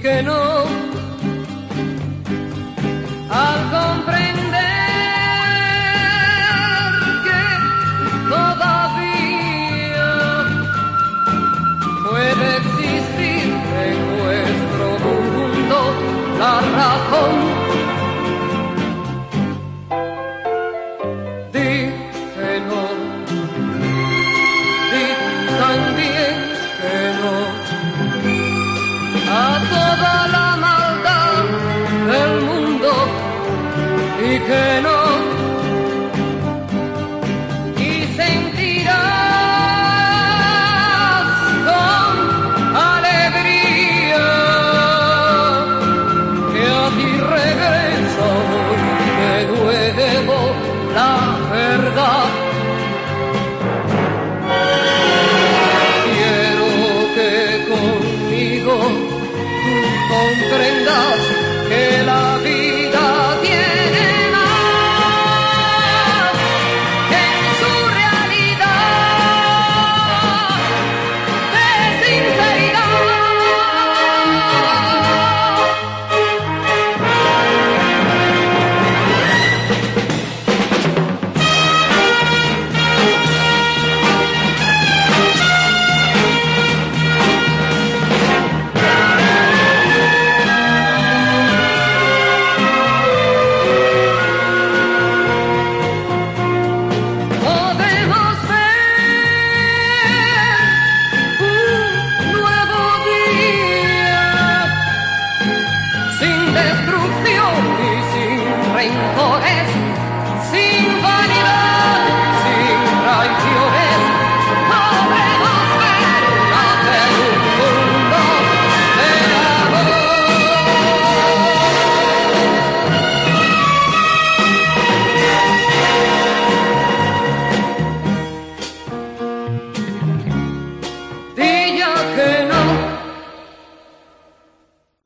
que no. que no sin destrucción y sin rencores, sin